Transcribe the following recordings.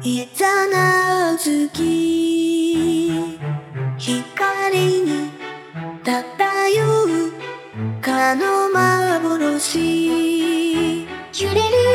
いざなう月光に漂うかの幻。揺れる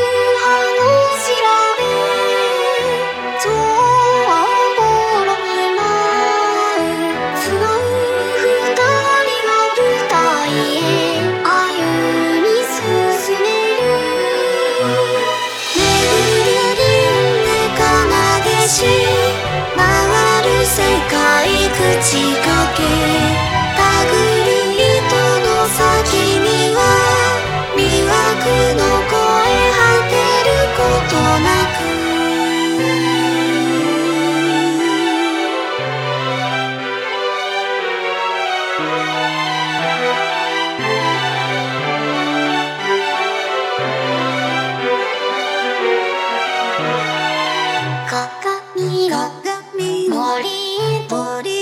口かけたぐる糸の先には魅惑の声果てることなく。鏡が森へ鳥